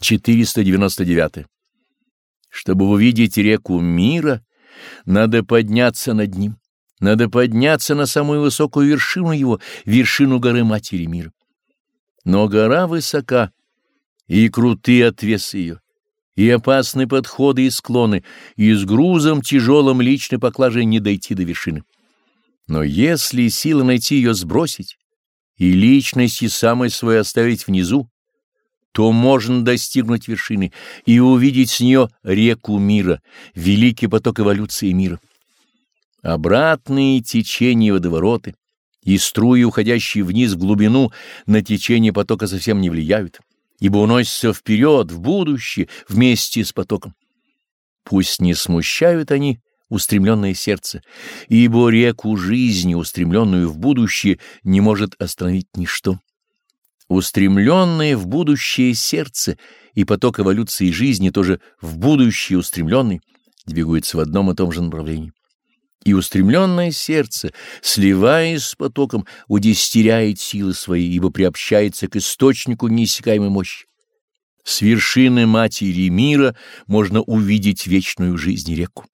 499. Чтобы увидеть реку мира, надо подняться над ним, надо подняться на самую высокую вершину его, вершину горы Матери мира. Но гора высока, и крутые отвесы ее, и опасны подходы и склоны, и с грузом тяжелым личной поклажей не дойти до вершины. Но если сила найти ее сбросить, и личности самой своей оставить внизу, то можно достигнуть вершины и увидеть с нее реку мира, великий поток эволюции мира. Обратные течения водовороты и струи, уходящие вниз в глубину, на течение потока совсем не влияют, ибо уносятся вперед, в будущее, вместе с потоком. Пусть не смущают они устремленное сердце, ибо реку жизни, устремленную в будущее, не может остановить ничто. Устремленное в будущее сердце и поток эволюции жизни тоже в будущее устремленный двигаются в одном и том же направлении. И устремленное сердце, сливаясь с потоком, удестеряет силы свои, ибо приобщается к источнику неиссякаемой мощи. С вершины матери мира можно увидеть вечную жизнь реку.